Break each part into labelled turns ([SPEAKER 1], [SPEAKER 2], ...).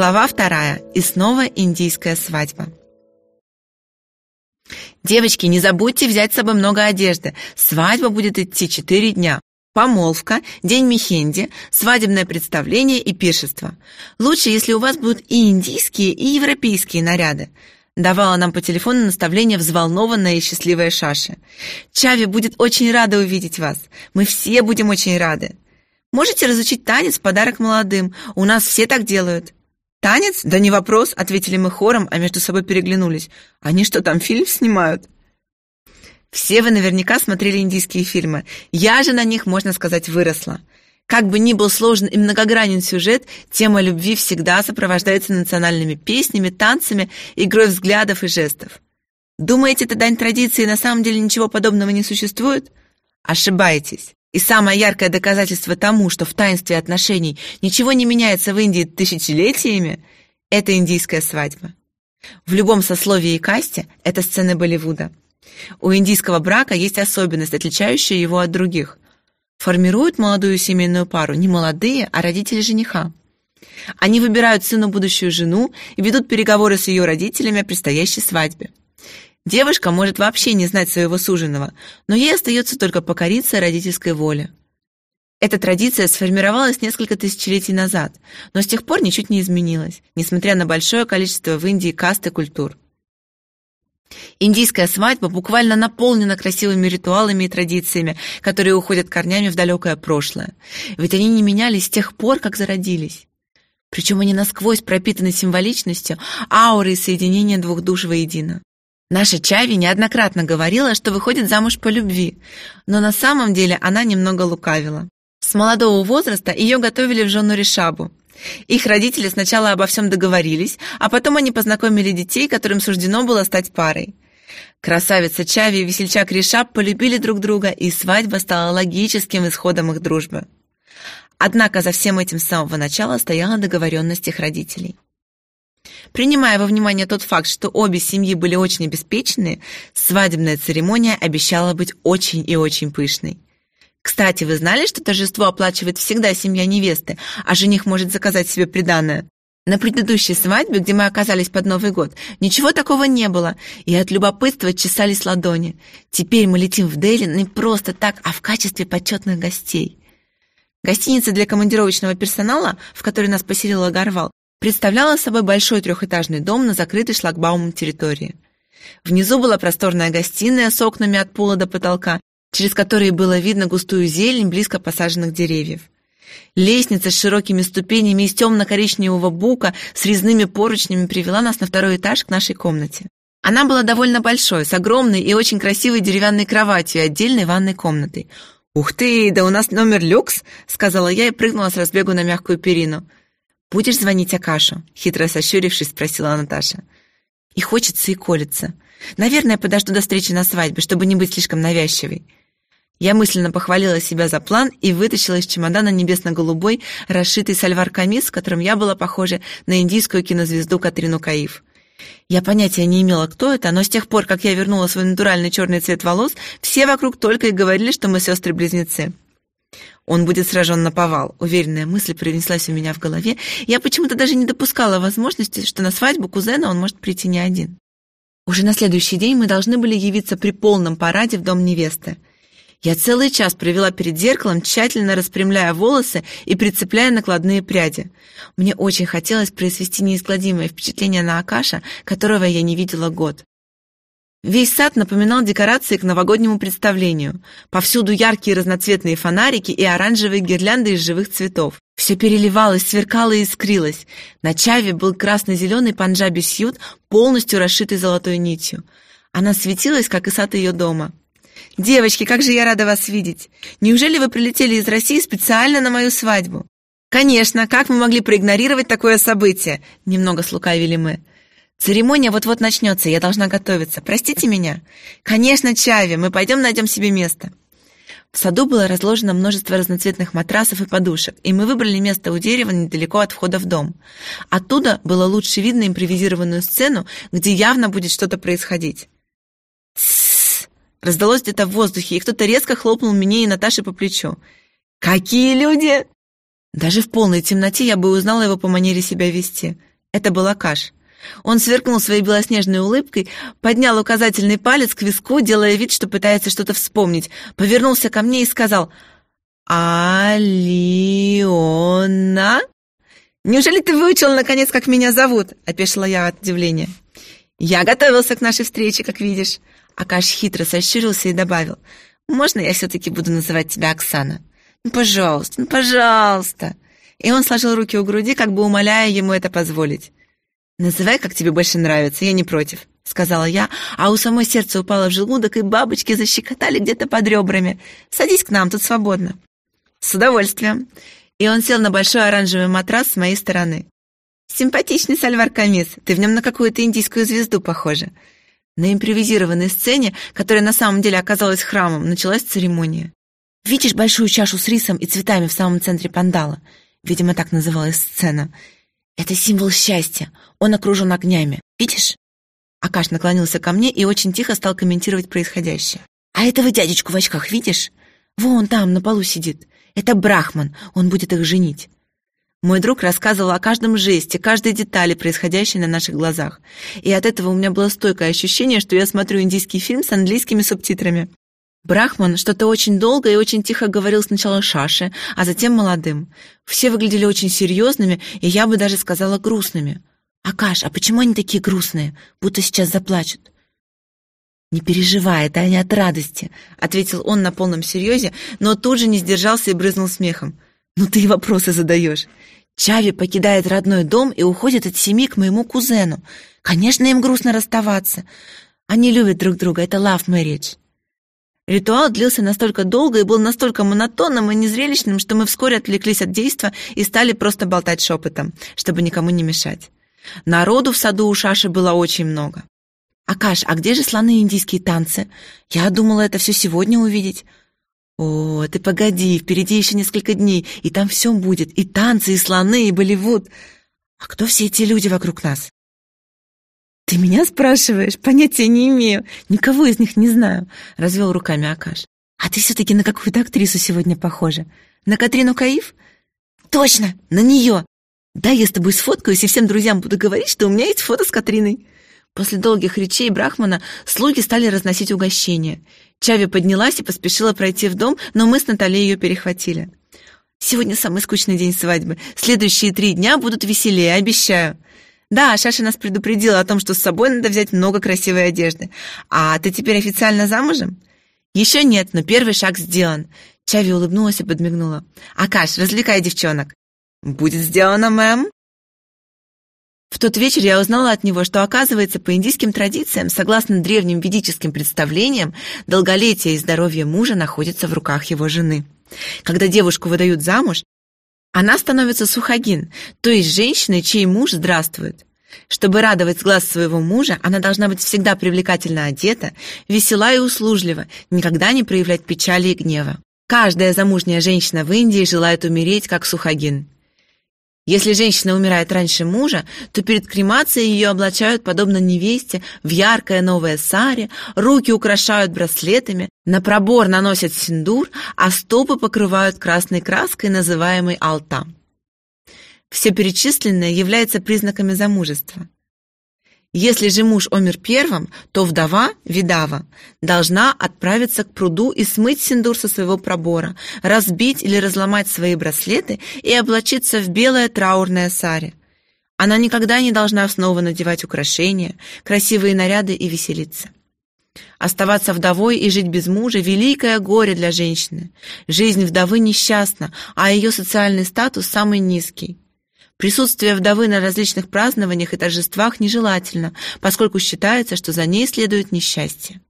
[SPEAKER 1] Глава вторая. И снова индийская свадьба. Девочки, не забудьте взять с собой много одежды. Свадьба будет идти четыре дня. Помолвка, день Мехенди, свадебное представление и пиршество. Лучше, если у вас будут и индийские, и европейские наряды. Давала нам по телефону наставление взволнованная и счастливая Шаша. Чави будет очень рада увидеть вас. Мы все будем очень рады. Можете разучить танец в подарок молодым. У нас все так делают. «Танец? Да не вопрос», — ответили мы хором, а между собой переглянулись. «Они что, там фильм снимают?» Все вы наверняка смотрели индийские фильмы. Я же на них, можно сказать, выросла. Как бы ни был сложен и многогранен сюжет, тема любви всегда сопровождается национальными песнями, танцами, игрой взглядов и жестов. Думаете, это дань традиции на самом деле ничего подобного не существует? Ошибаетесь. И самое яркое доказательство тому, что в таинстве отношений ничего не меняется в Индии тысячелетиями, это индийская свадьба. В любом сословии и касте это сцены Болливуда. У индийского брака есть особенность, отличающая его от других. Формируют молодую семейную пару не молодые, а родители жениха. Они выбирают сыну будущую жену и ведут переговоры с ее родителями о предстоящей свадьбе. Девушка может вообще не знать своего суженого, но ей остается только покориться родительской воле. Эта традиция сформировалась несколько тысячелетий назад, но с тех пор ничуть не изменилась, несмотря на большое количество в Индии каст и культур. Индийская свадьба буквально наполнена красивыми ритуалами и традициями, которые уходят корнями в далекое прошлое. Ведь они не менялись с тех пор, как зародились. Причем они насквозь пропитаны символичностью, аурой соединения двух душ воедино. Наша Чави неоднократно говорила, что выходит замуж по любви, но на самом деле она немного лукавила. С молодого возраста ее готовили в жену Ришабу. Их родители сначала обо всем договорились, а потом они познакомили детей, которым суждено было стать парой. Красавица Чави и весельчак Ришаб полюбили друг друга, и свадьба стала логическим исходом их дружбы. Однако за всем этим с самого начала стояла договоренность их родителей. Принимая во внимание тот факт, что обе семьи были очень обеспечены, свадебная церемония обещала быть очень и очень пышной. Кстати, вы знали, что торжество оплачивает всегда семья невесты, а жених может заказать себе приданое? На предыдущей свадьбе, где мы оказались под Новый год, ничего такого не было, и от любопытства чесались ладони. Теперь мы летим в Дели не просто так, а в качестве почетных гостей. Гостиница для командировочного персонала, в которой нас поселила Горвал, представляла собой большой трехэтажный дом на закрытой шлагбаумом территории. Внизу была просторная гостиная с окнами от пола до потолка, через которые было видно густую зелень близко посаженных деревьев. Лестница с широкими ступенями из темно-коричневого бука с резными поручнями привела нас на второй этаж к нашей комнате. Она была довольно большой, с огромной и очень красивой деревянной кроватью и отдельной ванной комнатой. «Ух ты, да у нас номер люкс!» — сказала я и прыгнула с разбегу на мягкую перину. «Будешь звонить Акашу?» — хитро сощурившись, спросила Наташа. «И хочется, и колется. Наверное, подожду до встречи на свадьбе, чтобы не быть слишком навязчивой». Я мысленно похвалила себя за план и вытащила из чемодана небесно-голубой, расшитый сальвар-камис, в котором я была похожа на индийскую кинозвезду Катрину Каиф. Я понятия не имела, кто это, но с тех пор, как я вернула свой натуральный черный цвет волос, все вокруг только и говорили, что мы сестры-близнецы. Он будет сражен на повал. Уверенная мысль принеслась у меня в голове. Я почему-то даже не допускала возможности, что на свадьбу кузена он может прийти не один. Уже на следующий день мы должны были явиться при полном параде в дом невесты. Я целый час провела перед зеркалом, тщательно распрямляя волосы и прицепляя накладные пряди. Мне очень хотелось произвести неизгладимое впечатление на Акаша, которого я не видела год. Весь сад напоминал декорации к новогоднему представлению. Повсюду яркие разноцветные фонарики и оранжевые гирлянды из живых цветов. Все переливалось, сверкало и искрилось. На чаве был красно-зеленый панджаби сьют, полностью расшитый золотой нитью. Она светилась, как и сад ее дома. «Девочки, как же я рада вас видеть! Неужели вы прилетели из России специально на мою свадьбу?» «Конечно, как мы могли проигнорировать такое событие?» Немного слукавили мы. Церемония вот-вот начнется, я должна готовиться. Простите меня. Конечно, Чави, мы пойдем найдем себе место. В саду было разложено множество разноцветных матрасов и подушек, и мы выбрали место у дерева недалеко от входа в дом. Оттуда было лучше видно импровизированную сцену, где явно будет что-то происходить. «Тссс!» раздалось где-то в воздухе, и кто-то резко хлопнул меня и Наташей по плечу. «Какие люди!» Даже в полной темноте я бы узнала его по манере себя вести. Это был Акаш. Он сверкнул своей белоснежной улыбкой, поднял указательный палец к виску, делая вид, что пытается что-то вспомнить, повернулся ко мне и сказал «Алиона?» «Неужели ты выучил, наконец, как меня зовут?» — опешила я от удивления. «Я готовился к нашей встрече, как видишь». Акаш хитро сощурился и добавил. «Можно я все-таки буду называть тебя Оксана?» «Ну, пожалуйста, ну, пожалуйста!» И он сложил руки у груди, как бы умоляя ему это позволить. «Называй, как тебе больше нравится, я не против», — сказала я, а у самой сердце упало в желудок, и бабочки защекотали где-то под ребрами. «Садись к нам, тут свободно». «С удовольствием». И он сел на большой оранжевый матрас с моей стороны. «Симпатичный сальвар камис, ты в нем на какую-то индийскую звезду похожа». На импровизированной сцене, которая на самом деле оказалась храмом, началась церемония. «Видишь большую чашу с рисом и цветами в самом центре пандала?» Видимо, так называлась сцена. «Это символ счастья. Он окружен огнями. Видишь?» Акаш наклонился ко мне и очень тихо стал комментировать происходящее. «А этого дядечку в очках видишь? Вон там, на полу сидит. Это Брахман. Он будет их женить». Мой друг рассказывал о каждом жесте, каждой детали, происходящей на наших глазах. И от этого у меня было стойкое ощущение, что я смотрю индийский фильм с английскими субтитрами. Брахман что-то очень долго и очень тихо говорил сначала Шаше, а затем молодым. Все выглядели очень серьезными, и я бы даже сказала грустными. «Акаш, а почему они такие грустные? Будто сейчас заплачут». «Не переживай, это они от радости», — ответил он на полном серьезе, но тут же не сдержался и брызнул смехом. «Ну ты и вопросы задаешь. Чави покидает родной дом и уходит от семьи к моему кузену. Конечно, им грустно расставаться. Они любят друг друга, это love marriage». Ритуал длился настолько долго и был настолько монотонным и незрелищным, что мы вскоре отвлеклись от действа и стали просто болтать шепотом, чтобы никому не мешать. Народу в саду у Шаши было очень много. «Акаш, а где же слоны индийские танцы? Я думала это все сегодня увидеть». «О, ты погоди, впереди еще несколько дней, и там все будет, и танцы, и слоны, и Болливуд. А кто все эти люди вокруг нас?» «Ты меня спрашиваешь? Понятия не имею. Никого из них не знаю», — развел руками Акаш. «А ты все-таки на какую-то актрису сегодня похожа. На Катрину Каив?» «Точно, на нее!» «Да, я с тобой сфоткаюсь и всем друзьям буду говорить, что у меня есть фото с Катриной». После долгих речей Брахмана слуги стали разносить угощения. Чави поднялась и поспешила пройти в дом, но мы с Натальей ее перехватили. «Сегодня самый скучный день свадьбы. Следующие три дня будут веселее, обещаю». Да, Шаша нас предупредила о том, что с собой надо взять много красивой одежды. А ты теперь официально замужем? Еще нет, но первый шаг сделан. Чави улыбнулась и подмигнула. Акаш, развлекай девчонок. Будет сделано, мэм. В тот вечер я узнала от него, что, оказывается, по индийским традициям, согласно древним ведическим представлениям, долголетие и здоровье мужа находятся в руках его жены. Когда девушку выдают замуж, она становится сухагин, то есть женщиной, чей муж здравствует. Чтобы радовать глаз своего мужа, она должна быть всегда привлекательно одета, весела и услужлива, никогда не проявлять печали и гнева. Каждая замужняя женщина в Индии желает умереть, как сухагин. Если женщина умирает раньше мужа, то перед кремацией ее облачают, подобно невесте, в яркое новое саре, руки украшают браслетами, на пробор наносят синдур, а стопы покрывают красной краской, называемой алта. Все перечисленное является признаками замужества. Если же муж умер первым, то вдова, видава, должна отправиться к пруду и смыть синдур со своего пробора, разбить или разломать свои браслеты и облачиться в белое траурное саре. Она никогда не должна снова надевать украшения, красивые наряды и веселиться. Оставаться вдовой и жить без мужа – великое горе для женщины. Жизнь вдовы несчастна, а ее социальный статус самый низкий. Присутствие вдовы на различных празднованиях и торжествах нежелательно, поскольку считается, что за ней следует несчастье.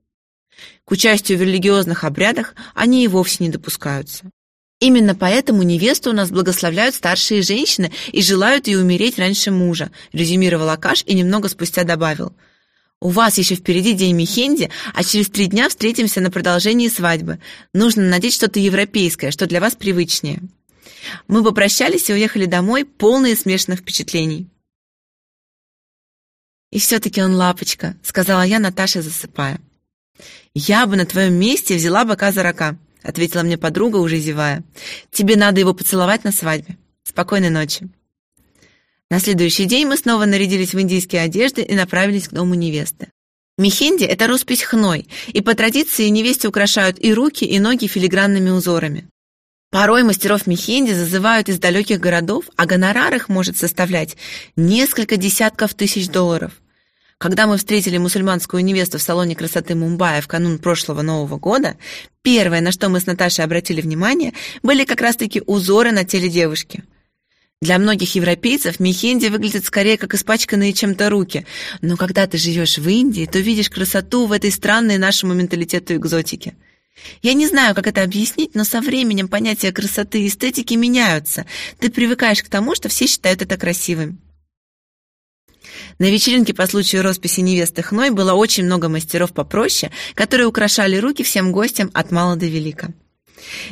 [SPEAKER 1] К участию в религиозных обрядах они и вовсе не допускаются. Именно поэтому невесту у нас благословляют старшие женщины и желают ей умереть раньше мужа, резюмировал Акаш и немного спустя добавил. У вас еще впереди день Мехенди, а через три дня встретимся на продолжении свадьбы. Нужно надеть что-то европейское, что для вас привычнее. Мы попрощались и уехали домой, полные смешанных впечатлений. «И все-таки он лапочка», — сказала я Наташе, засыпая. «Я бы на твоем месте взяла бока за рока», — ответила мне подруга, уже зевая. «Тебе надо его поцеловать на свадьбе. Спокойной ночи». На следующий день мы снова нарядились в индийские одежды и направились к дому невесты. Мехенди – это роспись хной, и по традиции невесте украшают и руки, и ноги филигранными узорами. Порой мастеров мехенди зазывают из далеких городов, а гонорар их может составлять несколько десятков тысяч долларов. Когда мы встретили мусульманскую невесту в салоне красоты Мумбаи в канун прошлого Нового года, первое, на что мы с Наташей обратили внимание, были как раз-таки узоры на теле девушки. Для многих европейцев мехенди выглядит скорее как испачканные чем-то руки, но когда ты живешь в Индии, то видишь красоту в этой странной нашему менталитету экзотики. Я не знаю, как это объяснить, но со временем понятия красоты и эстетики меняются. Ты привыкаешь к тому, что все считают это красивым. На вечеринке по случаю росписи невесты Хной было очень много мастеров попроще, которые украшали руки всем гостям от мала до велика.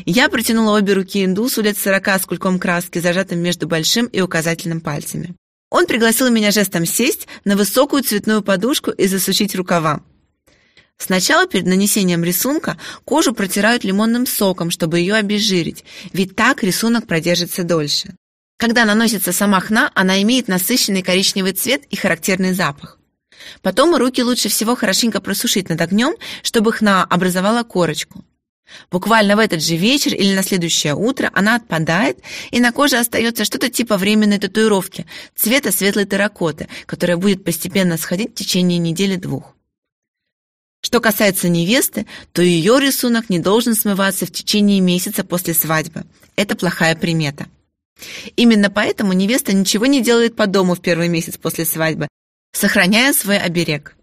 [SPEAKER 1] Я протянула обе руки индусу лет сорока с кульком краски, зажатым между большим и указательным пальцами. Он пригласил меня жестом сесть на высокую цветную подушку и засучить рукава. Сначала перед нанесением рисунка кожу протирают лимонным соком, чтобы ее обезжирить, ведь так рисунок продержится дольше. Когда наносится сама хна, она имеет насыщенный коричневый цвет и характерный запах. Потом руки лучше всего хорошенько просушить над огнем, чтобы хна образовала корочку. Буквально в этот же вечер или на следующее утро она отпадает, и на коже остается что-то типа временной татуировки цвета светлой терракоты, которая будет постепенно сходить в течение недели-двух. Что касается невесты, то ее рисунок не должен смываться в течение месяца после свадьбы. Это плохая примета. Именно поэтому невеста ничего не делает по дому в первый месяц после свадьбы, сохраняя свой оберег.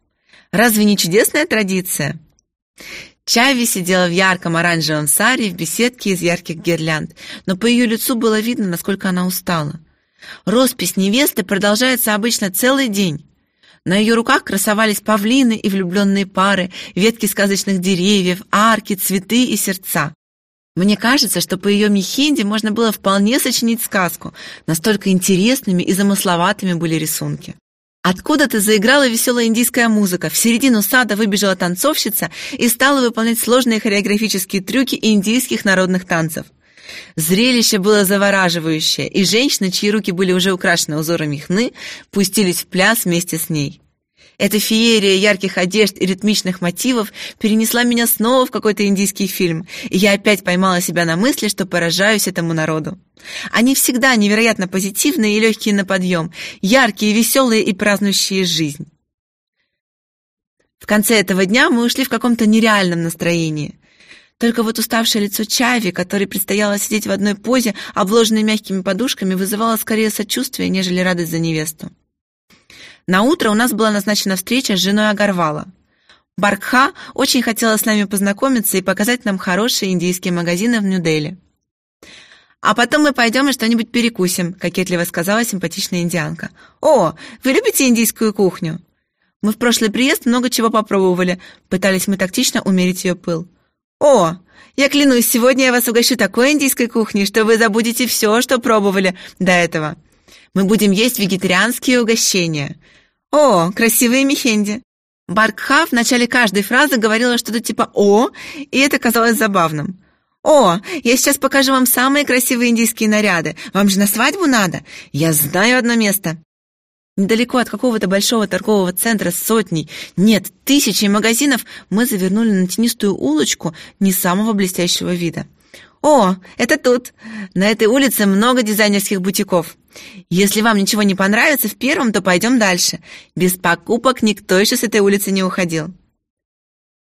[SPEAKER 1] Разве не чудесная традиция? Чави сидела в ярком оранжевом саре в беседке из ярких гирлянд, но по ее лицу было видно, насколько она устала. Роспись невесты продолжается обычно целый день. На ее руках красовались павлины и влюбленные пары, ветки сказочных деревьев, арки, цветы и сердца. Мне кажется, что по ее мехенде можно было вполне сочинить сказку, настолько интересными и замысловатыми были рисунки. Откуда-то заиграла веселая индийская музыка, в середину сада выбежала танцовщица и стала выполнять сложные хореографические трюки индийских народных танцев. Зрелище было завораживающее, и женщины, чьи руки были уже украшены узорами хны, пустились в пляс вместе с ней. Эта феерия ярких одежд и ритмичных мотивов перенесла меня снова в какой-то индийский фильм, и я опять поймала себя на мысли, что поражаюсь этому народу. Они всегда невероятно позитивные и легкие на подъем, яркие, веселые и празднующие жизнь. В конце этого дня мы ушли в каком-то нереальном настроении. Только вот уставшее лицо Чави, которой предстояло сидеть в одной позе, обложенной мягкими подушками, вызывало скорее сочувствие, нежели радость за невесту. На утро у нас была назначена встреча с женой Агарвала. Баркха очень хотела с нами познакомиться и показать нам хорошие индийские магазины в Нью-Дели. «А потом мы пойдем и что-нибудь перекусим», — кокетливо сказала симпатичная индианка. «О, вы любите индийскую кухню?» «Мы в прошлый приезд много чего попробовали», — пытались мы тактично умерить ее пыл. «О, я клянусь, сегодня я вас угощу такой индийской кухней, что вы забудете все, что пробовали до этого. Мы будем есть вегетарианские угощения. О, красивые мехенди. Баркха в начале каждой фразы говорила что-то типа «О», и это казалось забавным. «О, я сейчас покажу вам самые красивые индийские наряды. Вам же на свадьбу надо? Я знаю одно место». Недалеко от какого-то большого торгового центра с сотней, нет, тысячей магазинов мы завернули на тенистую улочку не самого блестящего вида. «О, это тут! На этой улице много дизайнерских бутиков. Если вам ничего не понравится в первом, то пойдем дальше. Без покупок никто еще с этой улицы не уходил».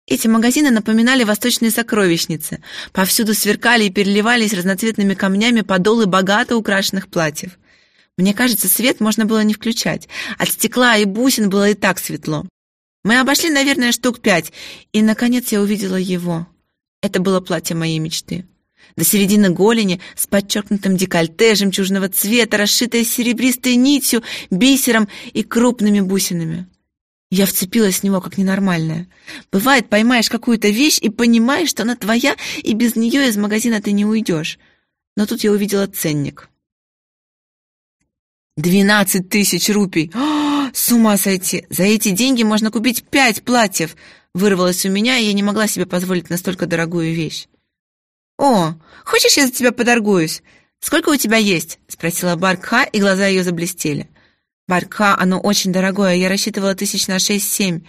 [SPEAKER 1] Эти магазины напоминали восточные сокровищницы. Повсюду сверкали и переливались разноцветными камнями подолы богато украшенных платьев. Мне кажется, свет можно было не включать. От стекла и бусин было и так светло. Мы обошли, наверное, штук пять, и, наконец, я увидела его. Это было платье моей мечты до середины голени с подчеркнутым декольте жемчужного цвета, расшитое серебристой нитью, бисером и крупными бусинами. Я вцепилась в него как ненормальная. Бывает, поймаешь какую-то вещь и понимаешь, что она твоя, и без нее из магазина ты не уйдешь. Но тут я увидела ценник. «Двенадцать тысяч рупий! О, с ума сойти! За эти деньги можно купить пять платьев!» Вырвалось у меня, и я не могла себе позволить настолько дорогую вещь. «О, хочешь, я за тебя подоргуюсь?» «Сколько у тебя есть?» — спросила Баркха, и глаза ее заблестели. «Баркха, оно очень дорогое, я рассчитывала тысяч на шесть-семь».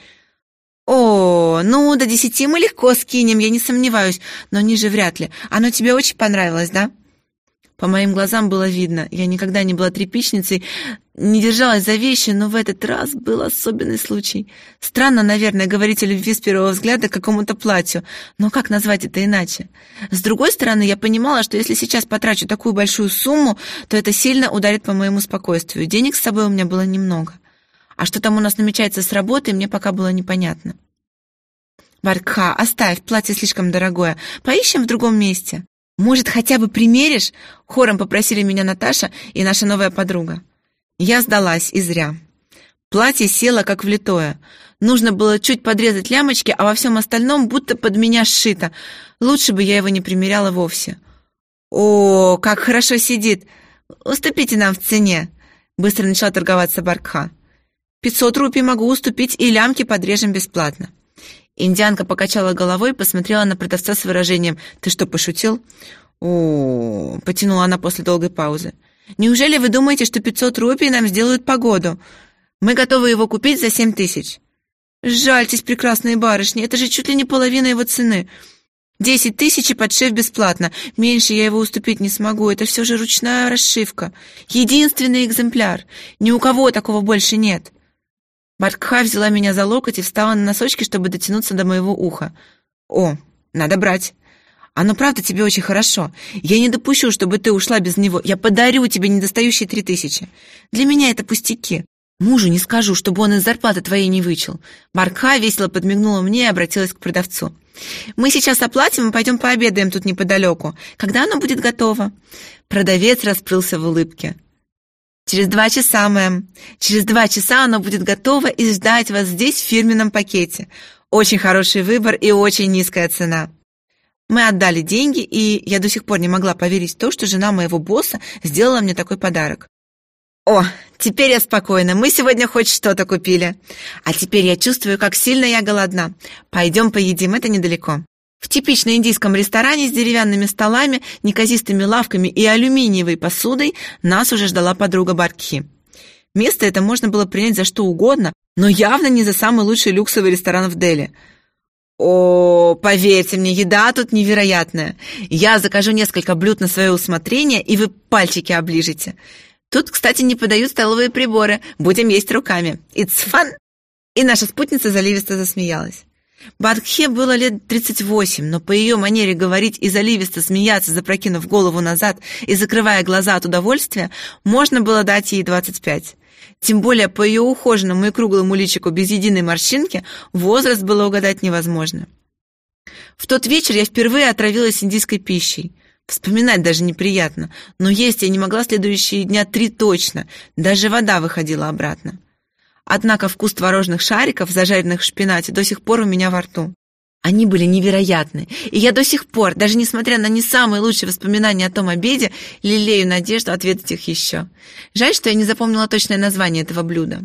[SPEAKER 1] «О, ну, до десяти мы легко скинем, я не сомневаюсь, но ниже вряд ли. Оно тебе очень понравилось, да?» По моим глазам было видно, я никогда не была тряпичницей, не держалась за вещи, но в этот раз был особенный случай. Странно, наверное, говорить о любви с первого взгляда к какому-то платью, но как назвать это иначе? С другой стороны, я понимала, что если сейчас потрачу такую большую сумму, то это сильно ударит по моему спокойствию. Денег с собой у меня было немного. А что там у нас намечается с работой, мне пока было непонятно. «Варкха, оставь, платье слишком дорогое. Поищем в другом месте». «Может, хотя бы примеришь?» — хором попросили меня Наташа и наша новая подруга. Я сдалась, и зря. Платье село, как влитое. Нужно было чуть подрезать лямочки, а во всем остальном будто под меня сшито. Лучше бы я его не примеряла вовсе. «О, как хорошо сидит! Уступите нам в цене!» Быстро начала торговаться Баркха. «Пятьсот рупий могу уступить, и лямки подрежем бесплатно». Индианка покачала головой и посмотрела на продавца с выражением «Ты что, пошутил?» «О, — потянула она после долгой паузы. «Неужели вы думаете, что 500 рупий нам сделают погоду? Мы готовы его купить за 7 тысяч». «Жальтесь, прекрасные барышни, это же чуть ли не половина его цены. Десять тысяч и подшив бесплатно. Меньше я его уступить не смогу, это все же ручная расшивка. Единственный экземпляр. Ни у кого такого больше нет». Баркха взяла меня за локоть и встала на носочки, чтобы дотянуться до моего уха. «О, надо брать. Оно правда тебе очень хорошо. Я не допущу, чтобы ты ушла без него. Я подарю тебе недостающие три тысячи. Для меня это пустяки. Мужу не скажу, чтобы он из зарплаты твоей не вычел». Баркха весело подмигнула мне и обратилась к продавцу. «Мы сейчас оплатим и пойдем пообедаем тут неподалеку. Когда оно будет готово?» Продавец расплылся в улыбке. Через два часа, мэм. Через два часа оно будет готово и ждать вас здесь в фирменном пакете. Очень хороший выбор и очень низкая цена. Мы отдали деньги, и я до сих пор не могла поверить в то, что жена моего босса сделала мне такой подарок. О, теперь я спокойна, мы сегодня хоть что-то купили. А теперь я чувствую, как сильно я голодна. Пойдем поедим, это недалеко. В типично индийском ресторане с деревянными столами, неказистыми лавками и алюминиевой посудой нас уже ждала подруга Баркхи. Место это можно было принять за что угодно, но явно не за самый лучший люксовый ресторан в Дели. О, поверьте мне, еда тут невероятная. Я закажу несколько блюд на свое усмотрение, и вы пальчики оближете. Тут, кстати, не подают столовые приборы. Будем есть руками. It's fun. И наша спутница заливисто засмеялась. Бадхе было лет 38, но по ее манере говорить и заливисто смеяться, запрокинув голову назад и закрывая глаза от удовольствия, можно было дать ей 25. Тем более по ее ухоженному и круглому личику без единой морщинки возраст было угадать невозможно. В тот вечер я впервые отравилась индийской пищей. Вспоминать даже неприятно, но есть я не могла следующие дня три точно, даже вода выходила обратно. Однако вкус творожных шариков, зажаренных в шпинате, до сих пор у меня во рту. Они были невероятны, и я до сих пор, даже несмотря на не самые лучшие воспоминания о том обеде, лелею надежду ответить их еще. Жаль, что я не запомнила точное название этого блюда.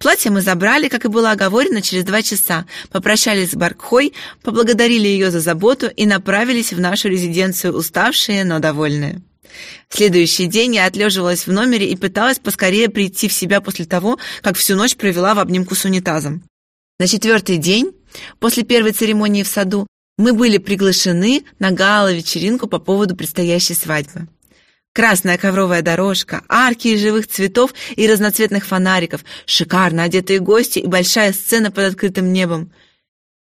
[SPEAKER 1] Платье мы забрали, как и было оговорено, через два часа, попрощались с Баркхой, поблагодарили ее за заботу и направились в нашу резиденцию уставшие, но довольные. Следующий день я отлеживалась в номере и пыталась поскорее прийти в себя после того, как всю ночь провела в обнимку с унитазом. На четвертый день, после первой церемонии в саду, мы были приглашены на гала-вечеринку по поводу предстоящей свадьбы. Красная ковровая дорожка, арки из живых цветов и разноцветных фонариков, шикарно одетые гости и большая сцена под открытым небом.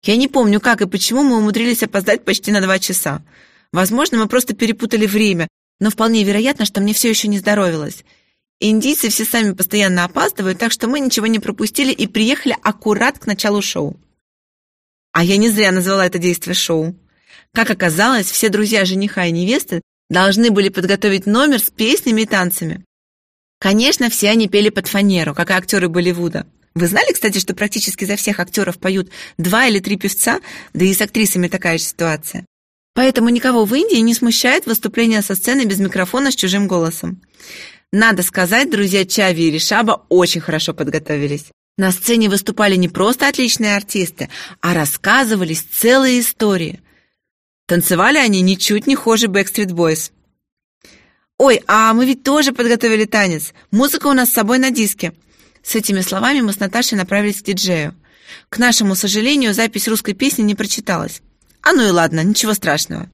[SPEAKER 1] Я не помню, как и почему мы умудрились опоздать почти на два часа. Возможно, мы просто перепутали время, но вполне вероятно, что мне все еще не здоровилось. Индийцы все сами постоянно опаздывают, так что мы ничего не пропустили и приехали аккурат к началу шоу. А я не зря назвала это действие шоу. Как оказалось, все друзья жениха и невесты должны были подготовить номер с песнями и танцами. Конечно, все они пели под фанеру, как и актеры Болливуда. Вы знали, кстати, что практически за всех актеров поют два или три певца, да и с актрисами такая же ситуация. Поэтому никого в Индии не смущает выступление со сцены без микрофона с чужим голосом. Надо сказать, друзья Чави и Ришаба очень хорошо подготовились. На сцене выступали не просто отличные артисты, а рассказывались целые истории. Танцевали они ничуть не хуже Backstreet Boys. «Ой, а мы ведь тоже подготовили танец. Музыка у нас с собой на диске». С этими словами мы с Наташей направились к диджею. К нашему сожалению, запись русской песни не прочиталась. А ну и ладно, ничего страшного.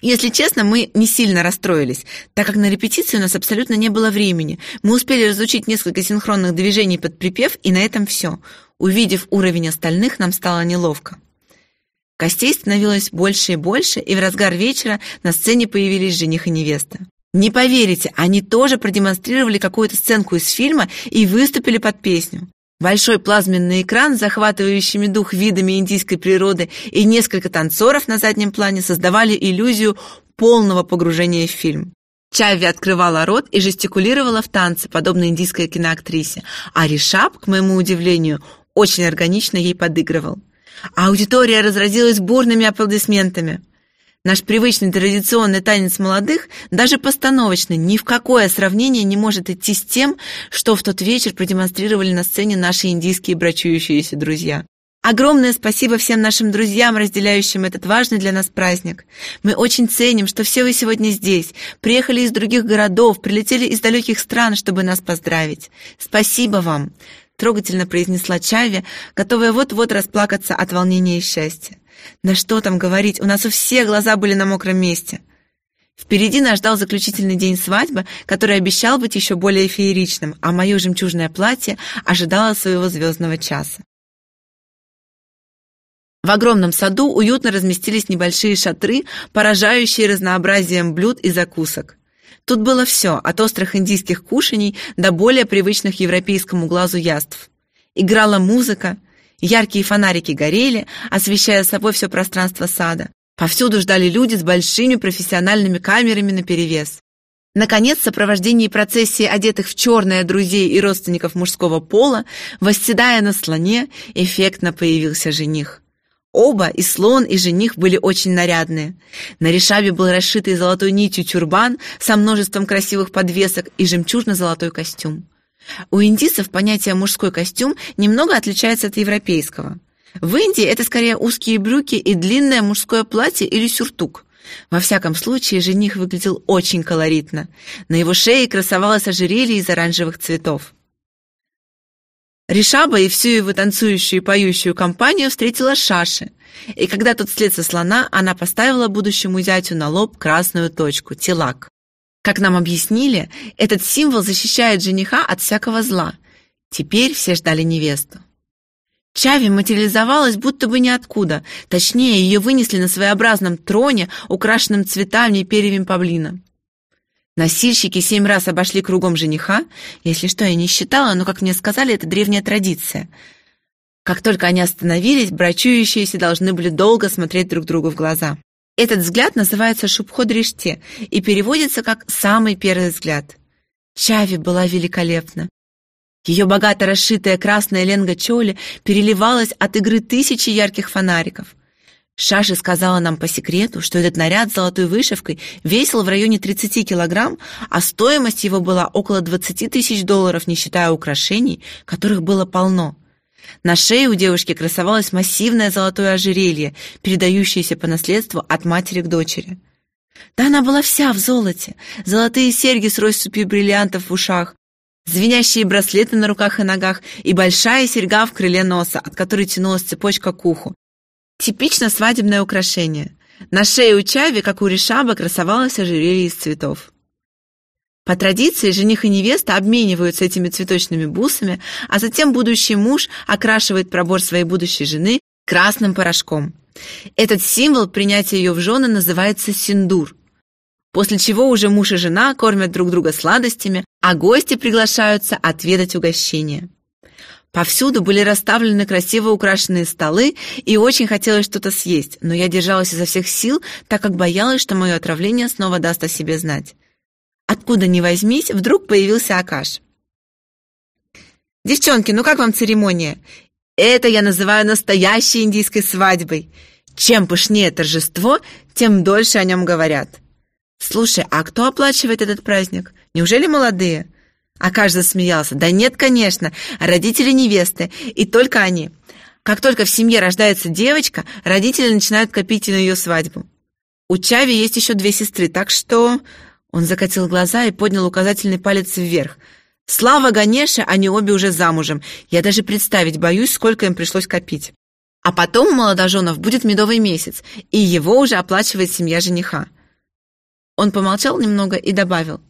[SPEAKER 1] Если честно, мы не сильно расстроились, так как на репетиции у нас абсолютно не было времени. Мы успели разучить несколько синхронных движений под припев, и на этом все. Увидев уровень остальных, нам стало неловко. Костей становилось больше и больше, и в разгар вечера на сцене появились жених и невеста. Не поверите, они тоже продемонстрировали какую-то сценку из фильма и выступили под песню. Большой плазменный экран с захватывающими дух видами индийской природы и несколько танцоров на заднем плане создавали иллюзию полного погружения в фильм. Чави открывала рот и жестикулировала в танце, подобно индийской киноактрисе, а Ришаб, к моему удивлению, очень органично ей подыгрывал. аудитория разразилась бурными аплодисментами. Наш привычный традиционный танец молодых, даже постановочный, ни в какое сравнение не может идти с тем, что в тот вечер продемонстрировали на сцене наши индийские брачующиеся друзья. Огромное спасибо всем нашим друзьям, разделяющим этот важный для нас праздник. Мы очень ценим, что все вы сегодня здесь, приехали из других городов, прилетели из далеких стран, чтобы нас поздравить. Спасибо вам, трогательно произнесла Чави, готовая вот-вот расплакаться от волнения и счастья. Да что там говорить, у нас у всех глаза были на мокром месте. Впереди нас ждал заключительный день свадьбы, который обещал быть еще более фееричным, а мое жемчужное платье ожидало своего звездного часа. В огромном саду уютно разместились небольшие шатры, поражающие разнообразием блюд и закусок. Тут было все, от острых индийских кушаний до более привычных европейскому глазу яств. Играла музыка, Яркие фонарики горели, освещая собой все пространство сада. Повсюду ждали люди с большими профессиональными камерами наперевес. Наконец, в сопровождении процессии одетых в черное друзей и родственников мужского пола, восседая на слоне, эффектно появился жених. Оба, и слон, и жених, были очень нарядные. На решабе был расшитый золотой нитью тюрбан со множеством красивых подвесок и жемчужно-золотой костюм. У индийцев понятие «мужской костюм» немного отличается от европейского. В Индии это скорее узкие брюки и длинное мужское платье или сюртук. Во всяком случае, жених выглядел очень колоритно. На его шее красовалось ожерелье из оранжевых цветов. Ришаба и всю его танцующую и поющую компанию встретила Шаши, и когда тот след со слона, она поставила будущему зятю на лоб красную точку – тилак. Как нам объяснили, этот символ защищает жениха от всякого зла. Теперь все ждали невесту. Чави материализовалась будто бы ниоткуда, точнее, ее вынесли на своеобразном троне, украшенном цветами и перьями павлина. Носильщики семь раз обошли кругом жениха, если что, я не считала, но, как мне сказали, это древняя традиция. Как только они остановились, брачующиеся должны были долго смотреть друг другу в глаза. Этот взгляд называется шубходриште и переводится как «самый первый взгляд». Чави была великолепна. Ее богато расшитая красная ленга чоли переливалась от игры тысячи ярких фонариков. Шаши сказала нам по секрету, что этот наряд с золотой вышивкой весил в районе 30 килограмм, а стоимость его была около 20 тысяч долларов, не считая украшений, которых было полно. На шее у девушки красовалось массивное золотое ожерелье, передающееся по наследству от матери к дочери. Да она была вся в золоте. Золотые серьги с россыпью бриллиантов в ушах, звенящие браслеты на руках и ногах и большая серьга в крыле носа, от которой тянулась цепочка к уху. Типично свадебное украшение. На шее у Чави, как у Ришаба, красовалось ожерелье из цветов. По традиции жених и невеста обмениваются этими цветочными бусами, а затем будущий муж окрашивает пробор своей будущей жены красным порошком. Этот символ принятия ее в жены называется синдур. После чего уже муж и жена кормят друг друга сладостями, а гости приглашаются отведать угощения. Повсюду были расставлены красиво украшенные столы, и очень хотелось что-то съесть, но я держалась изо всех сил, так как боялась, что мое отравление снова даст о себе знать. Откуда ни возьмись, вдруг появился Акаш. «Девчонки, ну как вам церемония? Это я называю настоящей индийской свадьбой. Чем пышнее торжество, тем дольше о нем говорят. Слушай, а кто оплачивает этот праздник? Неужели молодые?» Акаш засмеялся. «Да нет, конечно, родители невесты, и только они. Как только в семье рождается девочка, родители начинают копить на ее свадьбу. У Чави есть еще две сестры, так что Он закатил глаза и поднял указательный палец вверх. «Слава Ганеше, они обе уже замужем. Я даже представить боюсь, сколько им пришлось копить. А потом у молодоженов будет медовый месяц, и его уже оплачивает семья жениха». Он помолчал немного и добавил.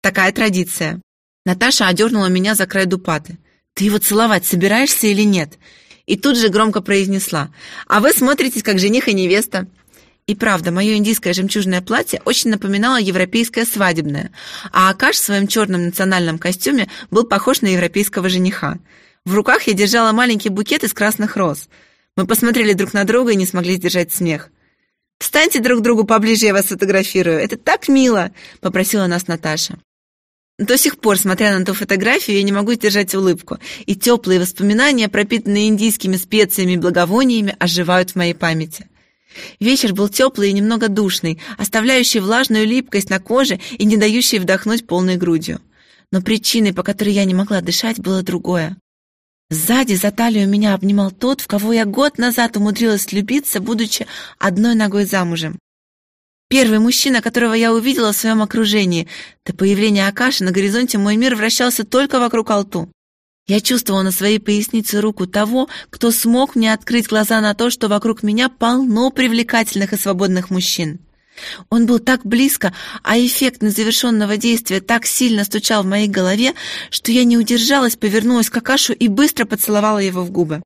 [SPEAKER 1] «Такая традиция». Наташа одернула меня за край дупаты. «Ты его целовать собираешься или нет?» И тут же громко произнесла. «А вы смотритесь, как жених и невеста». И правда, мое индийское жемчужное платье очень напоминало европейское свадебное, а Акаш в своем черном национальном костюме был похож на европейского жениха. В руках я держала маленький букет из красных роз. Мы посмотрели друг на друга и не смогли сдержать смех. «Встаньте друг к другу поближе, я вас сфотографирую. Это так мило!» — попросила нас Наташа. До сих пор, смотря на ту фотографию, я не могу сдержать улыбку, и теплые воспоминания, пропитанные индийскими специями и благовониями, оживают в моей памяти. Вечер был теплый и немного душный, оставляющий влажную липкость на коже и не дающий вдохнуть полной грудью. Но причиной, по которой я не могла дышать, было другое. Сзади за талию меня обнимал тот, в кого я год назад умудрилась влюбиться, будучи одной ногой замужем. Первый мужчина, которого я увидела в своем окружении. До появления Акаши на горизонте мой мир вращался только вокруг Алту. Я чувствовала на своей пояснице руку того, кто смог мне открыть глаза на то, что вокруг меня полно привлекательных и свободных мужчин. Он был так близко, а эффект незавершенного действия так сильно стучал в моей голове, что я не удержалась, повернулась к Акашу и быстро поцеловала его в губы.